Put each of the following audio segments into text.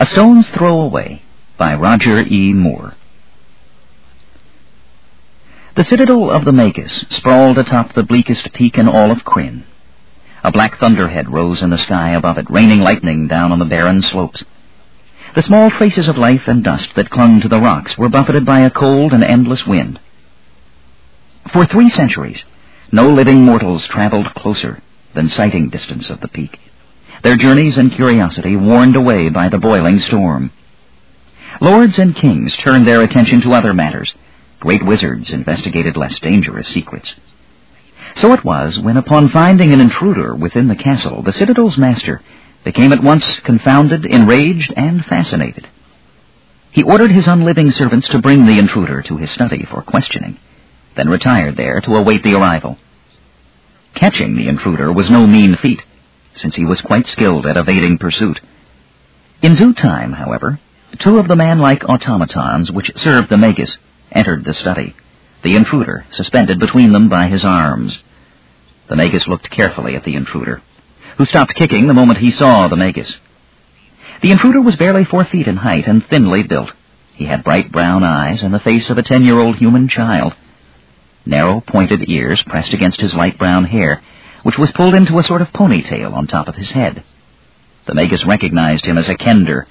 A Stone's Throw Away by Roger E. Moore. The citadel of the Magus sprawled atop the bleakest peak in all of Krynn. A black thunderhead rose in the sky above it, raining lightning down on the barren slopes. The small traces of life and dust that clung to the rocks were buffeted by a cold and endless wind. For three centuries, no living mortals traveled closer than sighting distance of the peak, their journeys and curiosity warned away by the boiling storm. Lords and kings turned their attention to other matters. Great wizards investigated less dangerous secrets. So it was when, upon finding an intruder within the castle, the citadel's master became at once confounded, enraged, and fascinated. He ordered his unliving servants to bring the intruder to his study for questioning, then retired there to await the arrival. Catching the intruder was no mean feat, since he was quite skilled at evading pursuit. In due time, however, two of the man-like automatons which served the Magus entered the study, the intruder suspended between them by his arms. The Magus looked carefully at the intruder, who stopped kicking the moment he saw the Magus. The intruder was barely four feet in height and thinly built. He had bright brown eyes and the face of a ten-year-old human child. Narrow, pointed ears pressed against his light brown hair, which was pulled into a sort of ponytail on top of his head. The Magus recognized him as a Kender,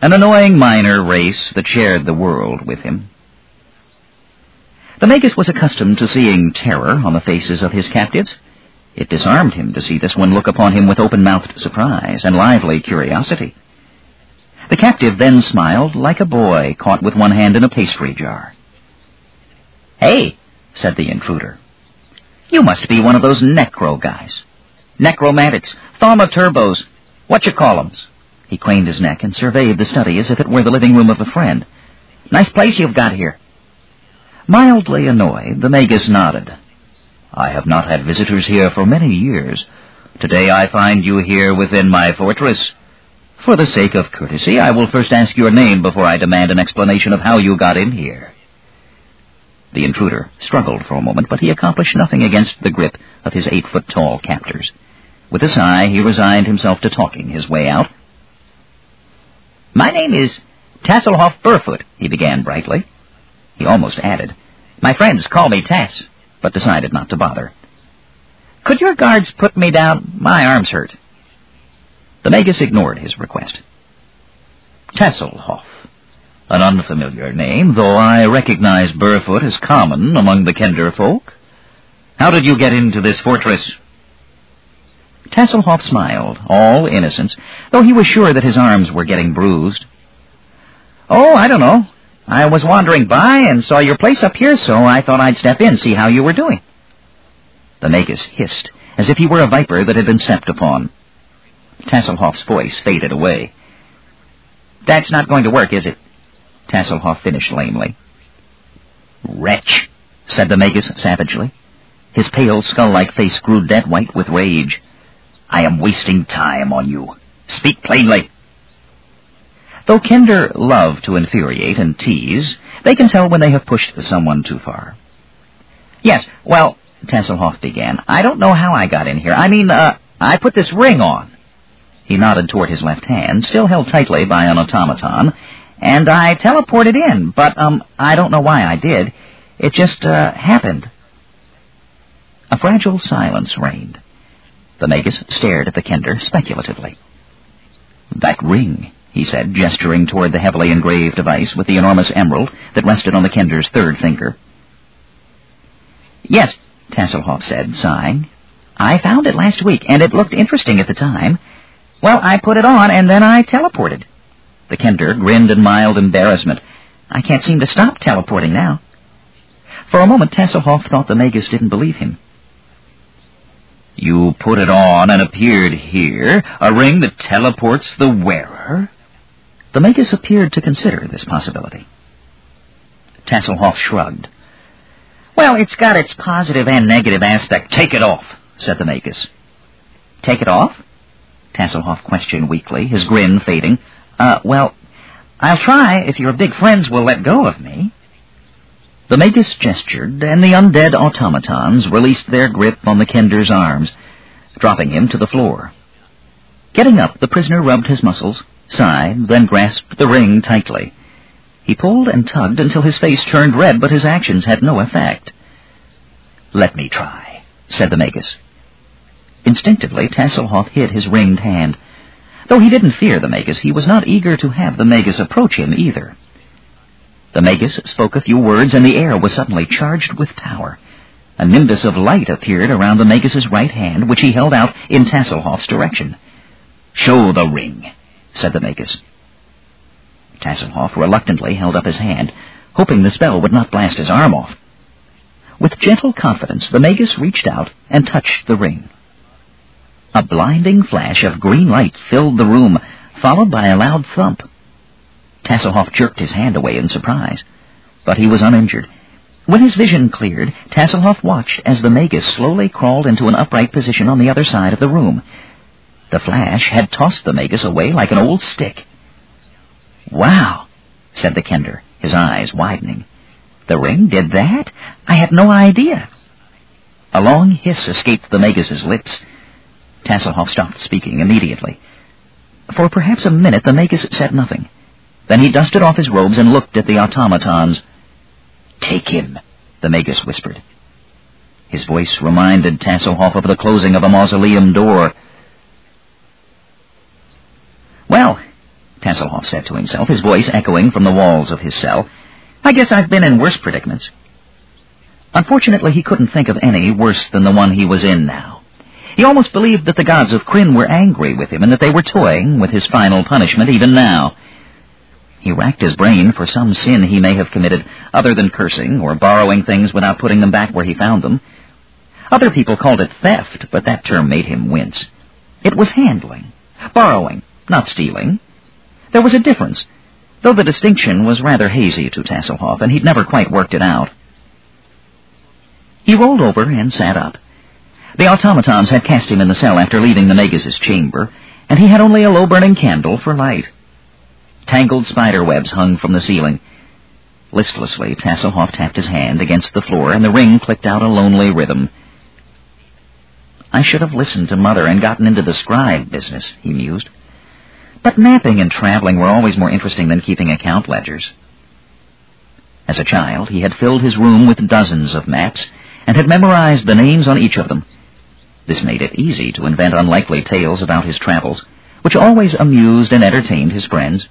an annoying minor race that shared the world with him. The Magus was accustomed to seeing terror on the faces of his captives. It disarmed him to see this one look upon him with open-mouthed surprise and lively curiosity. The captive then smiled like a boy caught with one hand in a pastry jar. Hey, said the intruder. You must be one of those necro guys. Necromantics, thaumaturgos, what you call 'ems. He craned his neck and surveyed the study as if it were the living room of a friend. Nice place you've got here. Mildly annoyed, the Magus nodded. I have not had visitors here for many years. Today I find you here within my fortress. For the sake of courtesy, I will first ask your name before I demand an explanation of how you got in here. The intruder struggled for a moment, but he accomplished nothing against the grip of his eight-foot-tall captors. With a sigh, he resigned himself to talking his way out. My name is Tasslehoff Burrfoot, he began brightly. He almost added, My friends call me Tass, but decided not to bother. Could your guards put me down? My arms hurt. The Magus ignored his request. Tasslehoff. An unfamiliar name, though I recognize Burrfoot as common among the Kender folk. How did you get into this fortress? Tasslehoff smiled, all innocence, though he was sure that his arms were getting bruised. Oh, I don't know. I was wandering by and saw your place up here, so I thought I'd step in, see how you were doing. The Magus hissed, as if he were a viper that had been stepped upon. Tasslehoff's voice faded away. That's not going to work, is it? Tasslehoff finished lamely. Wretch, said the Magus savagely. His pale, skull-like face grew dead white with rage. I am wasting time on you. Speak plainly. Though Kender love to infuriate and tease, they can tell when they have pushed someone too far. Yes, well, Tasslehoff began, I don't know how I got in here. I mean, uh, I put this ring on. He nodded toward his left hand, still held tightly by an automaton, and I teleported in, but, um, I don't know why I did. It just, uh, happened. A fragile silence reigned. The Magus stared at the Kender speculatively. That ring, he said, gesturing toward the heavily engraved device with the enormous emerald that rested on the Kender's third finger. Yes, Tasslehoff said, sighing. I found it last week, and it looked interesting at the time. Well, I put it on, and then I teleported. The Kender grinned in mild embarrassment. I can't seem to stop teleporting now. For a moment, Tasslehoff thought the Magus didn't believe him. You put it on and appeared here, a ring that teleports the wearer? The Magus appeared to consider this possibility. Tasslehoff shrugged. Well, it's got its positive and negative aspect. Take it off, said the Magus. Take it off? Tasslehoff questioned weakly, his grin fading. Uh, well, I'll try if your big friends will let go of me. The Magus gestured, and the undead automatons released their grip on the Kender's arms, dropping him to the floor. Getting up, the prisoner rubbed his muscles, sighed, then grasped the ring tightly. He pulled and tugged until his face turned red, but his actions had no effect. Let me try, said the Magus. Instinctively, Tasslehoff hid his ringed hand. Though he didn't fear the Magus, he was not eager to have the Magus approach him either. The Magus spoke a few words, and the air was suddenly charged with power. A nimbus of light appeared around the Magus's right hand, which he held out in Tasslehoff's direction. Show the ring, said the Magus. Tasslehoff reluctantly held up his hand, hoping the spell would not blast his arm off. With gentle confidence, the Magus reached out and touched the ring. A blinding flash of green light filled the room, followed by a loud thump. Tasslehoff jerked his hand away in surprise, but he was uninjured. When his vision cleared, Tasslehoff watched as the Magus slowly crawled into an upright position on the other side of the room. The flash had tossed the Magus away like an old stick. Wow, said the Kender, his eyes widening. The ring did that? I had no idea. A long hiss escaped the Magus's lips. Tasslehoff stopped speaking immediately. For perhaps a minute the Magus said nothing. Then he dusted off his robes and looked at the automatons. Take him, the Magus whispered. His voice reminded Tasslehoff of the closing of a mausoleum door. Well, Tasslehoff said to himself, his voice echoing from the walls of his cell, I guess I've been in worse predicaments. Unfortunately, he couldn't think of any worse than the one he was in now. He almost believed that the gods of Krynn were angry with him and that they were toying with his final punishment even now. He racked his brain for some sin he may have committed other than cursing or borrowing things without putting them back where he found them. Other people called it theft, but that term made him wince. It was handling, borrowing, not stealing. There was a difference, though the distinction was rather hazy to Tasslehoff, and he'd never quite worked it out. He rolled over and sat up. The automatons had cast him in the cell after leaving the Magus's chamber, and he had only a low-burning candle for light. Tangled spider webs hung from the ceiling. Listlessly, Tasslehoff tapped his hand against the floor, and the ring clicked out a lonely rhythm. I should have listened to Mother and gotten into the scribe business, he mused. But mapping and traveling were always more interesting than keeping account ledgers. As a child, he had filled his room with dozens of maps and had memorized the names on each of them. This made it easy to invent unlikely tales about his travels, which always amused and entertained his friends.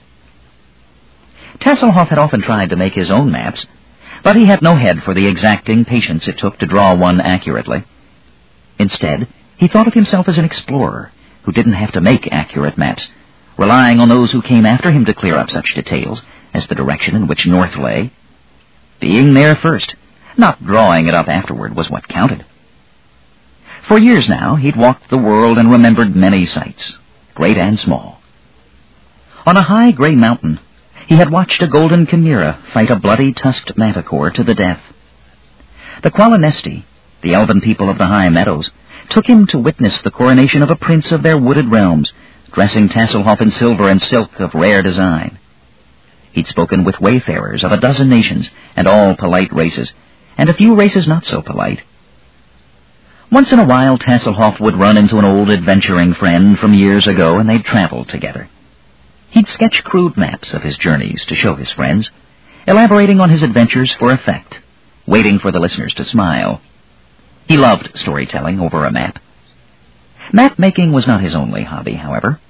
Tasslehoff had often tried to make his own maps, but he had no head for the exacting patience it took to draw one accurately. Instead, he thought of himself as an explorer who didn't have to make accurate maps, relying on those who came after him to clear up such details as the direction in which north lay. Being there first, not drawing it up afterward, was what counted. For years now, he'd walked the world and remembered many sights, great and small. On a high gray mountain, he had watched a golden chimera fight a bloody tusked manticore to the death. The Qualinesti, the elven people of the high meadows, took him to witness the coronation of a prince of their wooded realms, dressing Tasslehoff in silver and silk of rare design. He'd spoken with wayfarers of a dozen nations, and all polite races, and a few races not so polite. Once in a while, Tasslehoff would run into an old adventuring friend from years ago, and they'd travel together. He'd sketch crude maps of his journeys to show his friends, elaborating on his adventures for effect, waiting for the listeners to smile. He loved storytelling over a map. Map making was not his only hobby, however.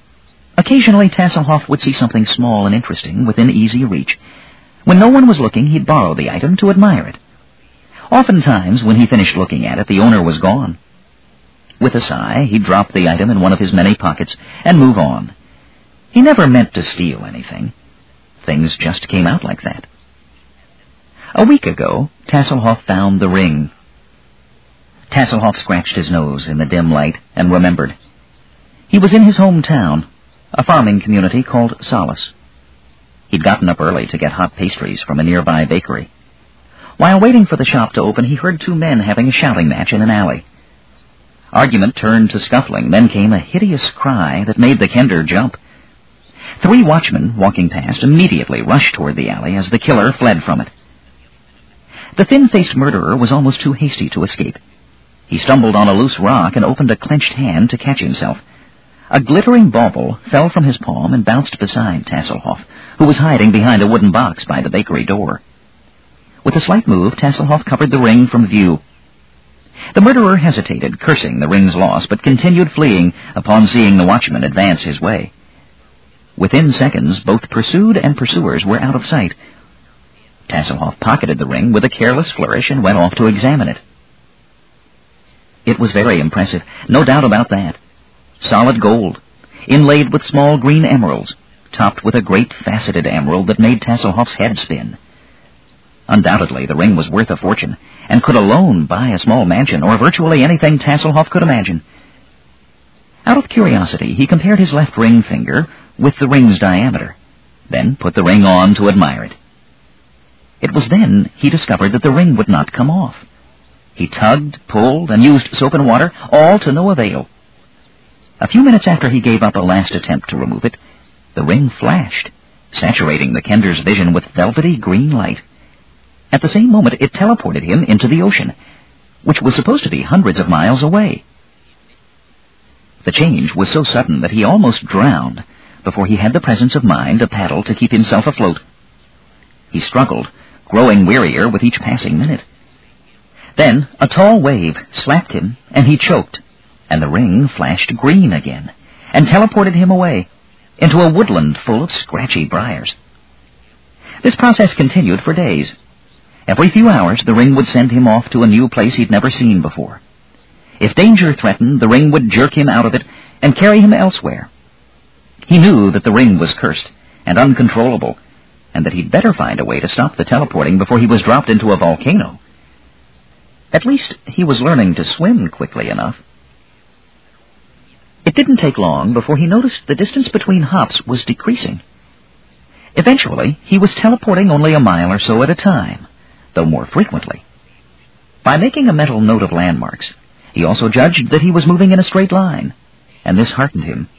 Occasionally, Tasslehoff would see something small and interesting within easy reach. When no one was looking, he'd borrow the item to admire it. Oftentimes, when he finished looking at it, the owner was gone. With a sigh, he'd drop the item in one of his many pockets and move on. He never meant to steal anything. Things just came out like that. A week ago, Tasslehoff found the ring. Tasslehoff scratched his nose in the dim light and remembered. He was in his hometown, a farming community called Solace. He'd gotten up early to get hot pastries from a nearby bakery. While waiting for the shop to open, he heard two men having a shouting match in an alley. Argument turned to scuffling, then came a hideous cry that made the Kender jump. Three watchmen, walking past, immediately rushed toward the alley as the killer fled from it. The thin-faced murderer was almost too hasty to escape. He stumbled on a loose rock and opened a clenched hand to catch himself. A glittering bauble fell from his palm and bounced beside Tasslehoff, who was hiding behind a wooden box by the bakery door. With a slight move, Tasslehoff covered the ring from view. The murderer hesitated, cursing the ring's loss, but continued fleeing upon seeing the watchman advance his way. Within seconds, both pursued and pursuers were out of sight. Tasslehoff pocketed the ring with a careless flourish and went off to examine it. It was very impressive, no doubt about that. Solid gold, inlaid with small green emeralds, topped with a great faceted emerald that made Tasslehoff's head spin. Undoubtedly, the ring was worth a fortune, and could alone buy a small mansion or virtually anything Tasslehoff could imagine. Out of curiosity, he compared his left ring finger with the ring's diameter, then put the ring on to admire it. It was then he discovered that the ring would not come off. He tugged, pulled, and used soap and water, all to no avail. A few minutes after he gave up a last attempt to remove it, the ring flashed, saturating the Kender's vision with velvety green light. At the same moment, it teleported him into the ocean, which was supposed to be hundreds of miles away. The change was so sudden that he almost drowned before he had the presence of mind to paddle to keep himself afloat. He struggled, growing wearier with each passing minute. Then a tall wave slapped him, and he choked, and the ring flashed green again, and teleported him away into a woodland full of scratchy briars. This process continued for days. Every few hours, the ring would send him off to a new place he'd never seen before. If danger threatened, the ring would jerk him out of it and carry him elsewhere. He knew that the ring was cursed and uncontrollable, and that he'd better find a way to stop the teleporting before he was dropped into a volcano. At least he was learning to swim quickly enough. It didn't take long before he noticed the distance between hops was decreasing. Eventually, he was teleporting only a mile or so at a time, though more frequently. By making a mental note of landmarks, he also judged that he was moving in a straight line, and this heartened him.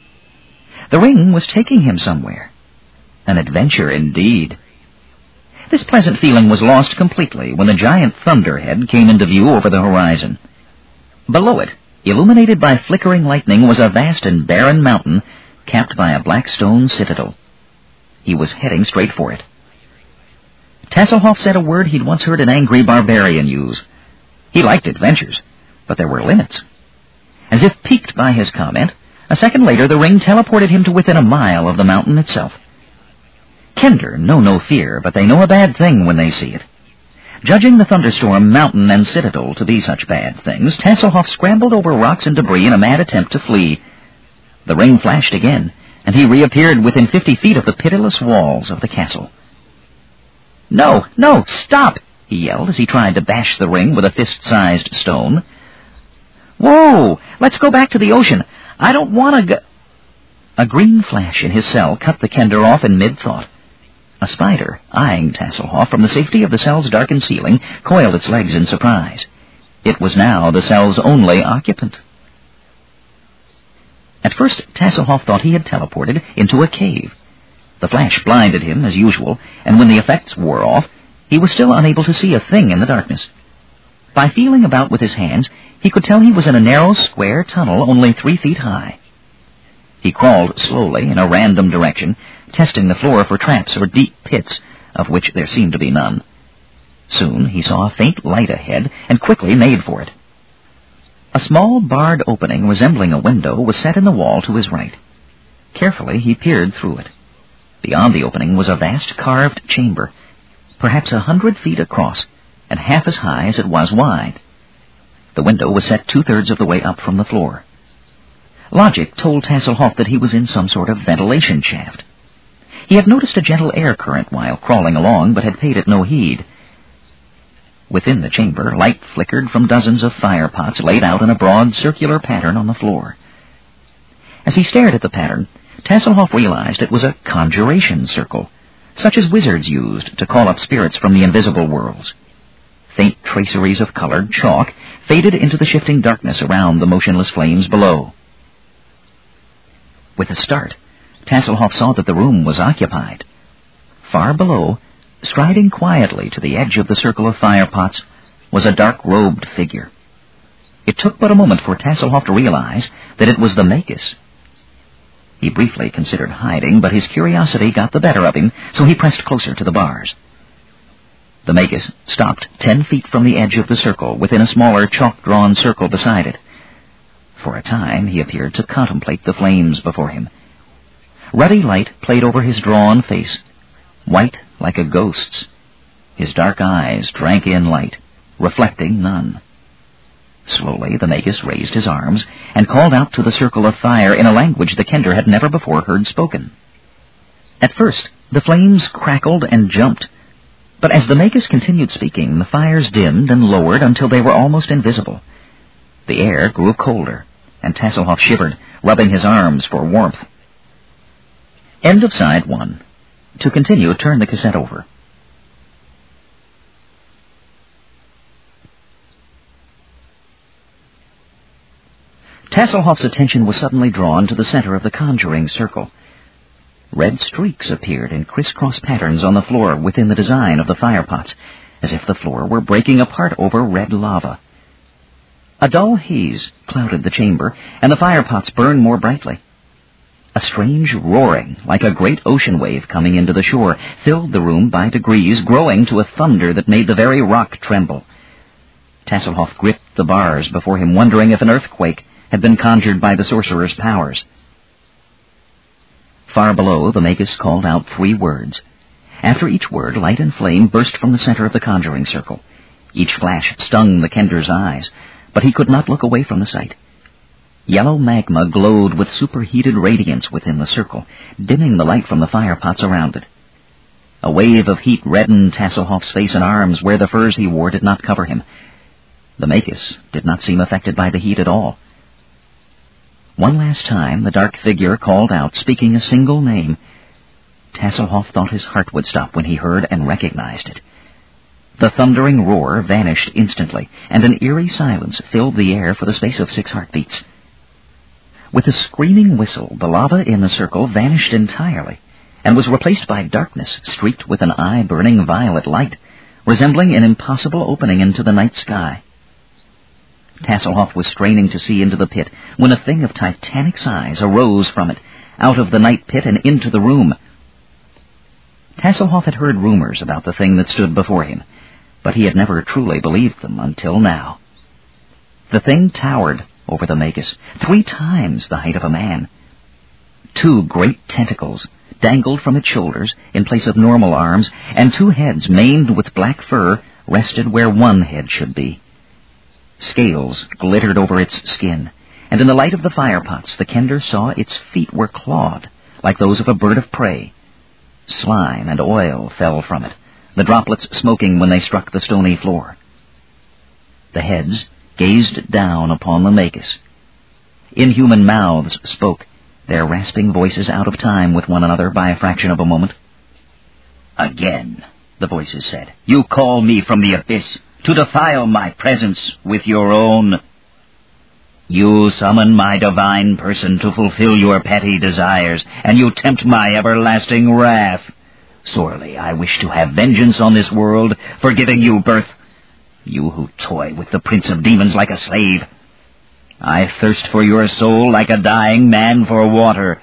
The ring was taking him somewhere. An adventure indeed. This pleasant feeling was lost completely when the giant thunderhead came into view over the horizon. Below it, illuminated by flickering lightning, was a vast and barren mountain capped by a black stone citadel. He was heading straight for it. Tasslehoff said a word he'd once heard an angry barbarian use. He liked adventures, but there were limits. As if piqued by his comment, a second later the ring teleported him to within a mile of the mountain itself. Kender know no fear, but they know a bad thing when they see it. Judging the thunderstorm, mountain, and citadel to be such bad things, Tasslehoff scrambled over rocks and debris in a mad attempt to flee. The ring flashed again, and he reappeared within fifty feet of the pitiless walls of the castle. No, no, stop! he yelled as he tried to bash the ring with a fist-sized stone. Whoa! Let's go back to the ocean. I don't want to go... A green flash in his cell cut the kender off in mid-thought. A spider, eyeing Tasslehoff from the safety of the cell's darkened ceiling, coiled its legs in surprise. It was now the cell's only occupant. At first, Tasslehoff thought he had teleported into a cave. The flash blinded him, as usual, and when the effects wore off, he was still unable to see a thing in the darkness. By feeling about with his hands, he could tell he was in a narrow, square tunnel only three feet high. He crawled slowly in a random direction, testing the floor for traps or deep pits, of which there seemed to be none. Soon he saw a faint light ahead and quickly made for it. A small barred opening resembling a window was set in the wall to his right. Carefully he peered through it. Beyond the opening was a vast carved chamber, perhaps a hundred feet across and half as high as it was wide. The window was set two-thirds of the way up from the floor. Logic told Tasslehoff that he was in some sort of ventilation shaft. He had noticed a gentle air current while crawling along, but had paid it no heed. Within the chamber, light flickered from dozens of fire pots laid out in a broad circular pattern on the floor. As he stared at the pattern, Tasslehoff realized it was a conjuration circle, such as wizards used to call up spirits from the invisible worlds. Faint traceries of colored chalk faded into the shifting darkness around the motionless flames below. With a start, Tasslehoff saw that the room was occupied. Far below, striding quietly to the edge of the circle of fire pots, was a dark-robed figure. It took but a moment for Tasslehoff to realize that it was the Magus. He briefly considered hiding, but his curiosity got the better of him, so he pressed closer to the bars. The Magus stopped ten feet from the edge of the circle, within a smaller chalk-drawn circle beside it. For a time he appeared to contemplate the flames before him. Ruddy light played over his drawn face, white like a ghost's. His dark eyes drank in light, reflecting none. Slowly the Magus raised his arms and called out to the circle of fire in a language the Kender had never before heard spoken. At first, the flames crackled and jumped, but as the Magus continued speaking, the fires dimmed and lowered until they were almost invisible. The air grew colder, and Tasslehoff shivered, rubbing his arms for warmth. End of side one. To continue, turn the cassette over. Tasslehoff's attention was suddenly drawn to the center of the conjuring circle. Red streaks appeared in crisscross patterns on the floor within the design of the firepots, as if the floor were breaking apart over red lava. A dull haze clouded the chamber, and the firepots burned more brightly. A strange roaring, like a great ocean wave coming into the shore, filled the room by degrees, growing to a thunder that made the very rock tremble. Tasslehoff gripped the bars before him, wondering if an earthquake had been conjured by the sorcerer's powers. Far below, the Magus called out three words. After each word, light and flame burst from the center of the conjuring circle. Each flash stung the Kender's eyes, but he could not look away from the sight. Yellow magma glowed with superheated radiance within the circle, dimming the light from the firepots around it. A wave of heat reddened Tasslehoff's face and arms where the furs he wore did not cover him. The Magus did not seem affected by the heat at all. One last time the dark figure called out, speaking a single name. Tasslehoff thought his heart would stop when he heard and recognized it. The thundering roar vanished instantly, and an eerie silence filled the air for the space of six heartbeats. With a screaming whistle, the lava in the circle vanished entirely, and was replaced by darkness streaked with an eye-burning violet light, resembling an impossible opening into the night sky. Tasslehoff was straining to see into the pit when a thing of titanic size arose from it, out of the night pit and into the room. Tasslehoff had heard rumors about the thing that stood before him, but he had never truly believed them until now. The thing towered over the Magus, three times the height of a man. Two great tentacles dangled from its shoulders in place of normal arms, and two heads maned with black fur rested where one head should be. Scales glittered over its skin, and in the light of the firepots the Kender saw its feet were clawed, like those of a bird of prey. Slime and oil fell from it, the droplets smoking when they struck the stony floor. The heads gazed down upon the Magus. Inhuman mouths spoke, their rasping voices out of time with one another by a fraction of a moment. Again, the voices said, you call me from the abyss to defile my presence with your own. You summon my divine person to fulfill your petty desires, and you tempt my everlasting wrath. Sorely I wish to have vengeance on this world for giving you birth, you who toy with the prince of demons like a slave. I thirst for your soul like a dying man for water.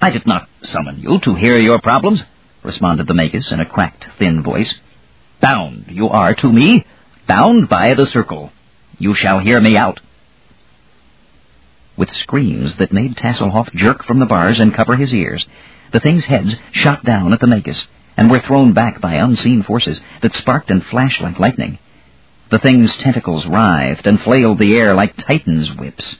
I did not summon you to hear your problems, responded the Magus in a cracked, thin voice. Bound you are to me, bound by the circle. You shall hear me out. With screams that made Tasslehoff jerk from the bars and cover his ears, the thing's heads shot down at the Magus and were thrown back by unseen forces that sparked and flashed like lightning. The thing's tentacles writhed and flailed the air like Titan's whips.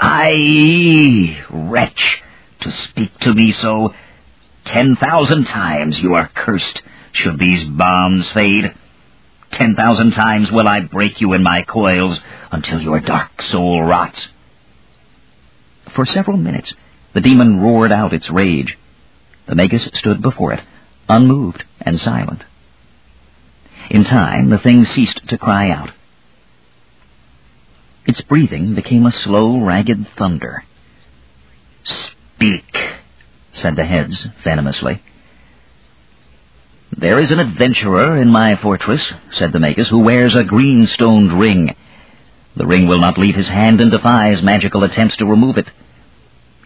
Aye, wretch, to speak to me so. Ten thousand times you are cursed should these bombs fade. Ten thousand times will I break you in my coils until your dark soul rots. For several minutes, the demon roared out its rage. The Magus stood before it, unmoved and silent. In time, the thing ceased to cry out. Its breathing became a slow, ragged thunder. Speak, said the heads venomously. There is an adventurer in my fortress, said the Magus, who wears a green-stoned ring. The ring will not leave his hand and defies magical attempts to remove it.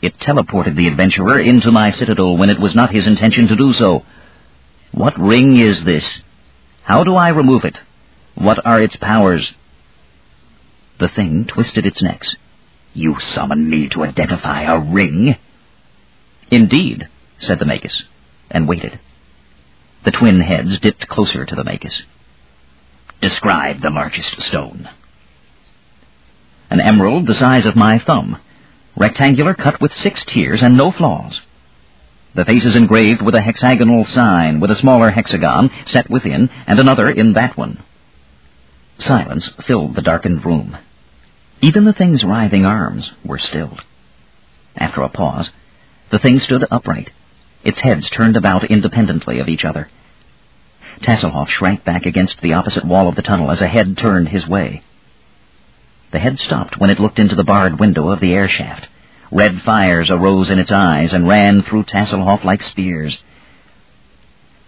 It teleported the adventurer into my citadel when it was not his intention to do so. What ring is this? How do I remove it? What are its powers? The thing twisted its necks. You summon me to identify a ring? Indeed, said the Magus, and waited. The twin heads dipped closer to the Magus. Describe the largest stone. An emerald the size of my thumb, rectangular cut with six tiers and no flaws. The face is engraved with a hexagonal sign with a smaller hexagon set within and another in that one. Silence filled the darkened room. Even the thing's writhing arms were stilled. After a pause, the thing stood upright, its heads turned about independently of each other. Tasslehoff shrank back against the opposite wall of the tunnel as a head turned his way. The head stopped when it looked into the barred window of the air shaft. Red fires arose in its eyes and ran through Tasslehoff like spears.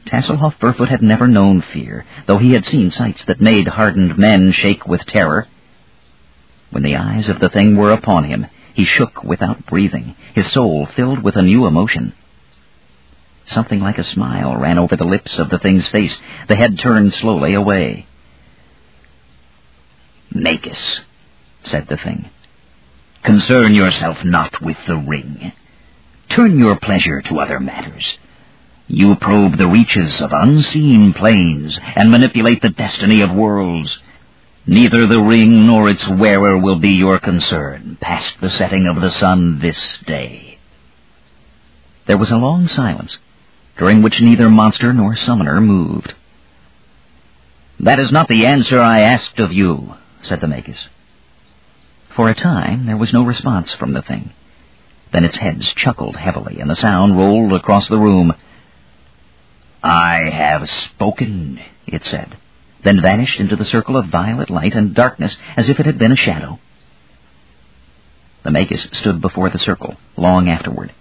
Tasslehoff Burrfoot had never known fear, though he had seen sights that made hardened men shake with terror. When the eyes of the thing were upon him, he shook without breathing, his soul filled with a new emotion. Something like a smile ran over the lips of the thing's face. The head turned slowly away. Magus, said the thing. Concern yourself not with the ring. Turn your pleasure to other matters. You probe the reaches of unseen planes and manipulate the destiny of worlds. Neither the ring nor its wearer will be your concern past the setting of the sun this day. There was a long silence, during which neither monster nor summoner moved. That is not the answer I asked of you, said the Magus. For a time there was no response from the thing. Then its heads chuckled heavily, and the sound rolled across the room. I have spoken, it said, then vanished into the circle of violet light and darkness as if it had been a shadow. The Magus stood before the circle, long afterward,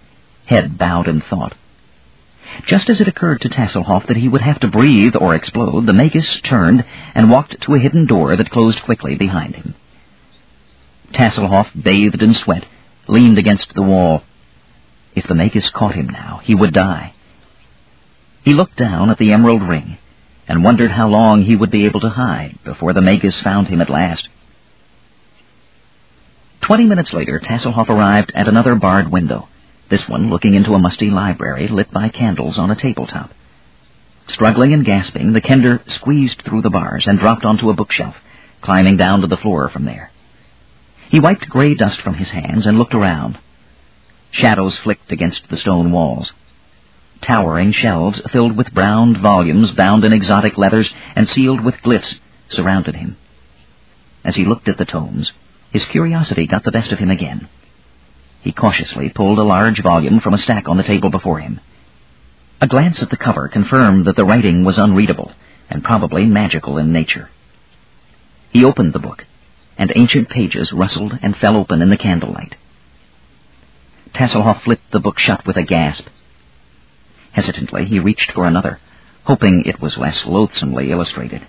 head bowed in thought. Just as it occurred to Tasslehoff that he would have to breathe or explode, the Magus turned and walked to a hidden door that closed quickly behind him. Tasslehoff, bathed in sweat, leaned against the wall. If the Magus caught him now, he would die. He looked down at the emerald ring and wondered how long he would be able to hide before the Magus found him at last. Twenty minutes later, Tasslehoff arrived at another barred window, this one looking into a musty library lit by candles on a tabletop. Struggling and gasping, the kender squeezed through the bars and dropped onto a bookshelf, climbing down to the floor from there. He wiped gray dust from his hands and looked around. Shadows flicked against the stone walls. Towering shelves filled with browned volumes bound in exotic leathers and sealed with glyphs surrounded him. As he looked at the tomes, his curiosity got the best of him again. He cautiously pulled a large volume from a stack on the table before him. A glance at the cover confirmed that the writing was unreadable and probably magical in nature. He opened the book and ancient pages rustled and fell open in the candlelight. Tasslehoff flipped the book shut with a gasp. Hesitantly, he reached for another, hoping it was less loathsomely illustrated.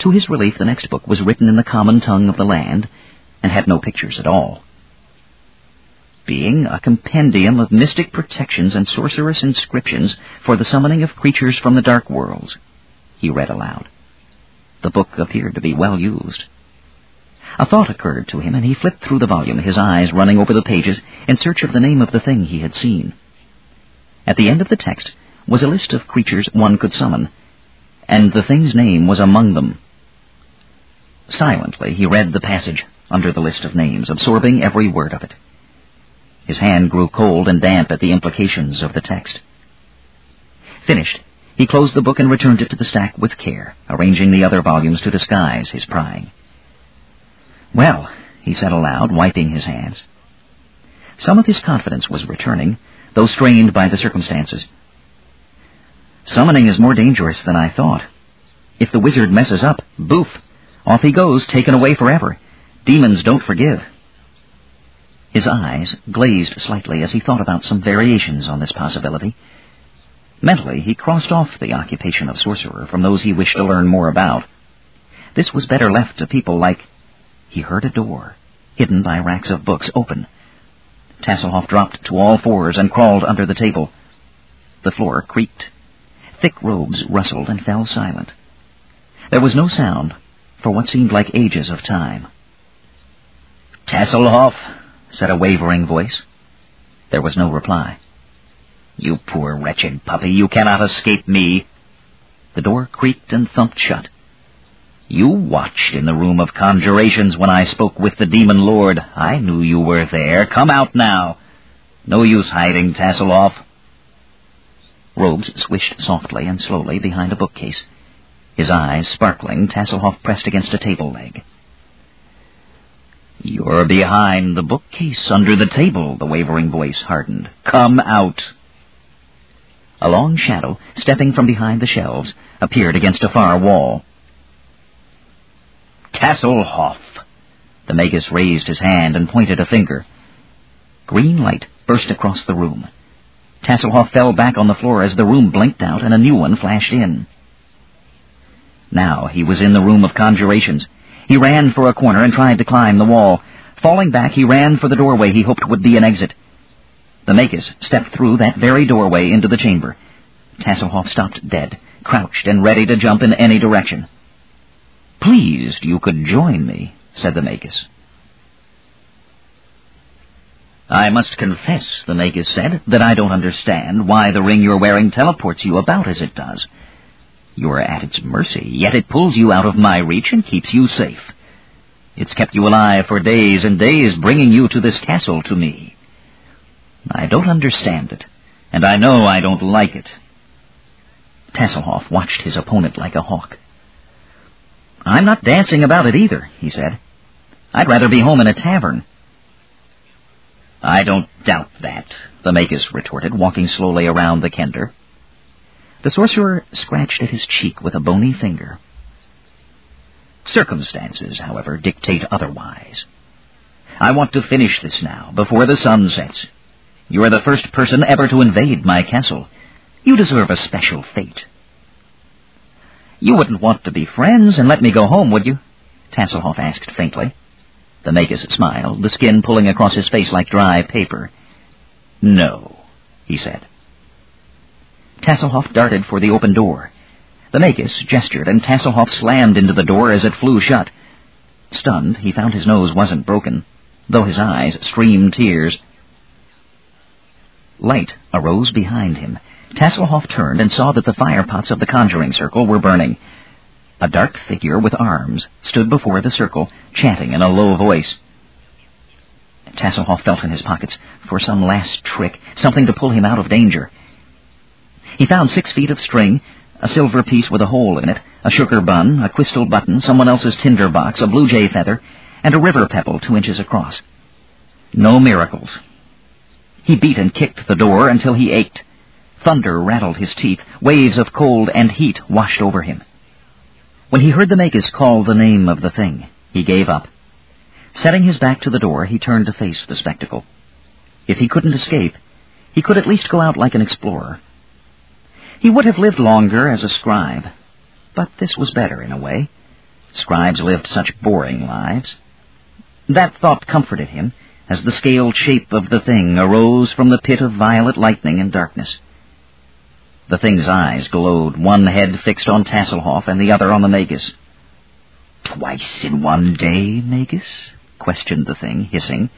To his relief, the next book was written in the common tongue of the land and had no pictures at all. Being a compendium of mystic protections and sorcerous inscriptions for the summoning of creatures from the dark worlds, he read aloud. The book appeared to be well used. A thought occurred to him, and he flipped through the volume, his eyes running over the pages in search of the name of the thing he had seen. At the end of the text was a list of creatures one could summon, and the thing's name was among them. Silently, he read the passage under the list of names, absorbing every word of it. His hand grew cold and damp at the implications of the text. Finished, he closed the book and returned it to the stack with care, arranging the other volumes to disguise his prying. Well, he said aloud, wiping his hands. Some of his confidence was returning, though strained by the circumstances. Summoning is more dangerous than I thought. If the wizard messes up, boof, off he goes, taken away forever. Demons don't forgive. His eyes glazed slightly as he thought about some variations on this possibility. Mentally, he crossed off the occupation of sorcerer from those he wished to learn more about. This was better left to people like he heard a door, hidden by racks of books, open. Tasslehoff dropped to all fours and crawled under the table. The floor creaked. Thick robes rustled and fell silent. There was no sound for what seemed like ages of time. Tasslehoff, said a wavering voice. There was no reply. You poor wretched puppy, you cannot escape me. The door creaked and thumped shut. You watched in the room of conjurations when I spoke with the demon lord. I knew you were there. Come out now. No use hiding, Tasslehoff. Robes swished softly and slowly behind a bookcase. His eyes sparkling, Tasslehoff pressed against a table leg. You're behind the bookcase, under the table, the wavering voice hardened. Come out. A long shadow, stepping from behind the shelves, appeared against a far wall. Tasslehoff. The magus raised his hand and pointed a finger. Green light burst across the room. Tasslehoff fell back on the floor as the room blinked out and a new one flashed in. Now he was in the room of conjurations. He ran for a corner and tried to climb the wall. Falling back, he ran for the doorway he hoped would be an exit. The Magus stepped through that very doorway into the chamber. Tasslehoff stopped dead, crouched and ready to jump in any direction. Pleased you could join me, said the Magus. I must confess, the Magus said, that I don't understand why the ring you're wearing teleports you about as it does. You are at its mercy, yet it pulls you out of my reach and keeps you safe. It's kept you alive for days and days, bringing you to this castle to me. I don't understand it, and I know I don't like it. Tasslehoff watched his opponent like a hawk. I'm not dancing about it either, he said. I'd rather be home in a tavern. I don't doubt that, the Magus retorted, walking slowly around the kender. The sorcerer scratched at his cheek with a bony finger. Circumstances, however, dictate otherwise. I want to finish this now, before the sun sets. You are the first person ever to invade my castle. You deserve a special fate. You wouldn't want to be friends and let me go home, would you? Tasslehoff asked faintly. The Magus smiled, the skin pulling across his face like dry paper. No, he said. Tasslehoff darted for the open door. The Magus gestured, and Tasslehoff slammed into the door as it flew shut. Stunned, he found his nose wasn't broken, though his eyes streamed tears. Light arose behind him. Tasslehoff turned and saw that the firepots of the conjuring circle were burning. A dark figure with arms stood before the circle, chanting in a low voice. Tasslehoff felt in his pockets for some last trick, something to pull him out of danger. He found six feet of string, a silver piece with a hole in it, a sugar bun, a crystal button, someone else's tinder box, a blue jay feather, and a river pebble two inches across. No miracles. He beat and kicked the door until he ached. Thunder rattled his teeth. Waves of cold and heat washed over him. When he heard the Magus call the name of the thing, he gave up. Setting his back to the door, he turned to face the spectacle. If he couldn't escape, he could at least go out like an explorer. He would have lived longer as a scribe, but this was better in a way. Scribes lived such boring lives. That thought comforted him as the scaled shape of the thing arose from the pit of violet lightning and darkness. The thing's eyes glowed, one head fixed on Tasslehoff and the other on the Magus. Twice in one day, Magus? questioned the thing, hissing.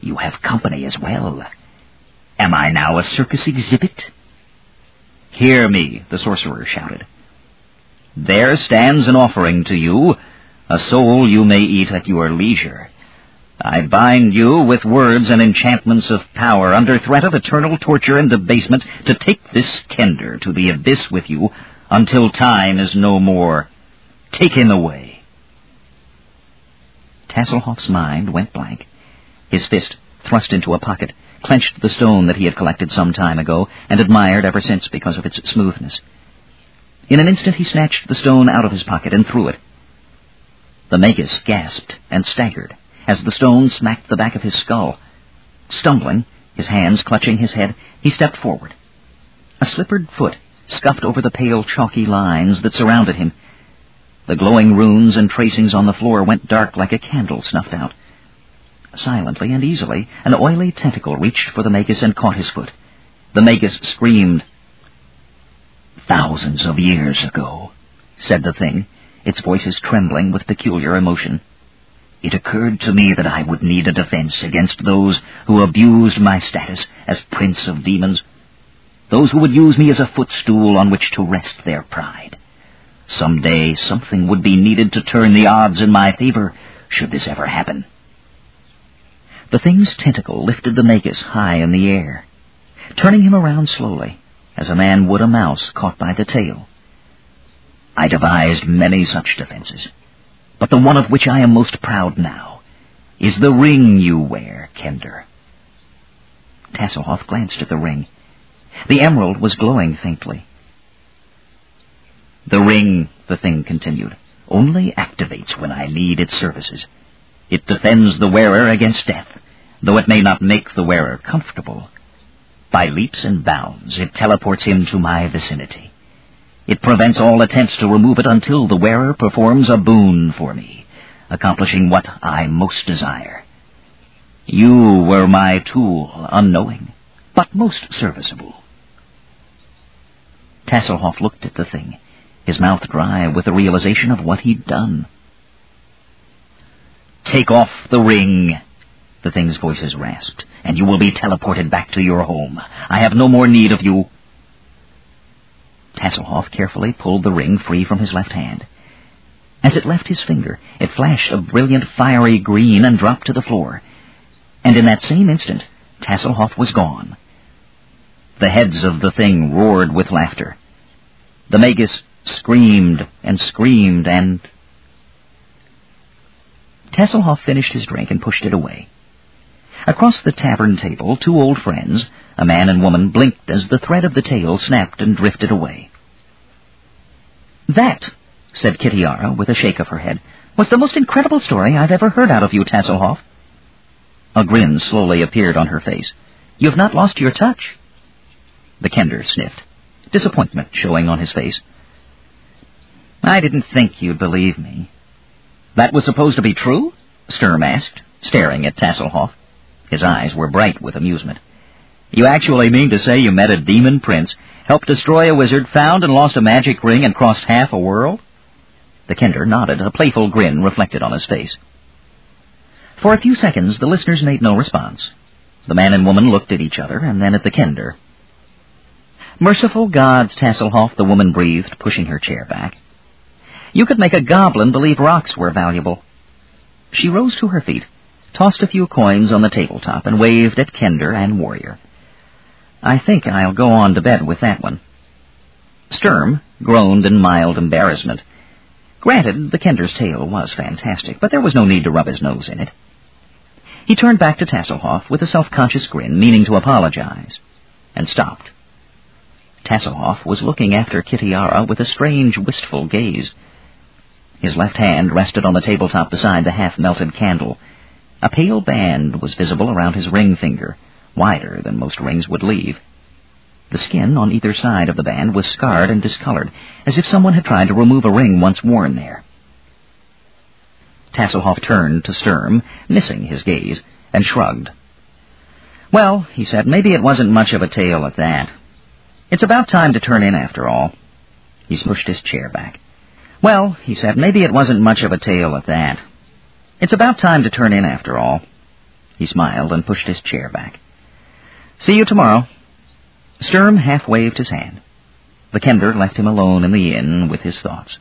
You have company as well. Am I now a circus exhibit? Hear me, the sorcerer shouted. There stands an offering to you, a soul you may eat at your leisure. I bind you with words and enchantments of power under threat of eternal torture and debasement to take this kender to the abyss with you until time is no more. Take him away. Tasslehoff's mind went blank. His fist, thrust into a pocket, clenched the stone that he had collected some time ago and admired ever since because of its smoothness. In an instant he snatched the stone out of his pocket and threw it. The Magus gasped and staggered as the stone smacked the back of his skull. Stumbling, his hands clutching his head, he stepped forward. A slippered foot scuffed over the pale chalky lines that surrounded him. The glowing runes and tracings on the floor went dark like a candle snuffed out. Silently and easily, an oily tentacle reached for the Magus and caught his foot. The Magus screamed. Thousands of years ago, said the thing, its voices trembling with peculiar emotion. It occurred to me that I would need a defense against those who abused my status as Prince of Demons, those who would use me as a footstool on which to rest their pride. Some day something would be needed to turn the odds in my favor, should this ever happen. The thing's tentacle lifted the Magus high in the air, turning him around slowly, as a man would a mouse caught by the tail. I devised many such defenses, but the one of which I am most proud now is the ring you wear, Kender. Tasslehoff glanced at the ring. The emerald was glowing faintly. The ring, the thing continued, only activates when I need its services. It defends the wearer against death, though it may not make the wearer comfortable. By leaps and bounds, it teleports him to my vicinity. It prevents all attempts to remove it until the wearer performs a boon for me, accomplishing what I most desire. You were my tool, unknowing, but most serviceable. Tasslehoff looked at the thing, his mouth dry with the realization of what he'd done. Take off the ring, the thing's voices rasped, and you will be teleported back to your home. I have no more need of you. Tasslehoff carefully pulled the ring free from his left hand. As it left his finger, it flashed a brilliant fiery green and dropped to the floor. And in that same instant, Tasslehoff was gone. The heads of the thing roared with laughter. The Magus screamed and screamed and... Tasslehoff finished his drink and pushed it away. Across the tavern table, two old friends, a man and woman, blinked as the thread of the tale snapped and drifted away. That, said Kitiara with a shake of her head, was the most incredible story I've ever heard out of you, Tasslehoff. A grin slowly appeared on her face. You've not lost your touch. The Kender sniffed, disappointment showing on his face. I didn't think you'd believe me. That was supposed to be true? Sturm asked, staring at Tasslehoff. His eyes were bright with amusement. You actually mean to say you met a demon prince, helped destroy a wizard, found and lost a magic ring, and crossed half a world? The Kender nodded, a playful grin reflected on his face. For a few seconds, the listeners made no response. The man and woman looked at each other, and then at the Kender. Merciful gods, Tasslehoff, the woman breathed, pushing her chair back. You could make a goblin believe rocks were valuable. She rose to her feet, tossed a few coins on the tabletop, and waved at Kender and Warrior. I think I'll go on to bed with that one. Sturm groaned in mild embarrassment. Granted, the Kender's tale was fantastic, but there was no need to rub his nose in it. He turned back to Tasslehoff with a self-conscious grin, meaning to apologize, and stopped. Tasslehoff was looking after Kitiara with a strange, wistful gaze. His left hand rested on the tabletop beside the half-melted candle. A pale band was visible around his ring finger, wider than most rings would leave. The skin on either side of the band was scarred and discolored, as if someone had tried to remove a ring once worn there. Tasslehoff turned to Sturm, missing his gaze, and shrugged. Well, he said, maybe it wasn't much of a tale at that. It's about time to turn in after all. He pushed his chair back. Well, he said, maybe it wasn't much of a tale at that. It's about time to turn in after all. He smiled and pushed his chair back. See you tomorrow. Sturm half waved his hand. The Kender left him alone in the inn with his thoughts.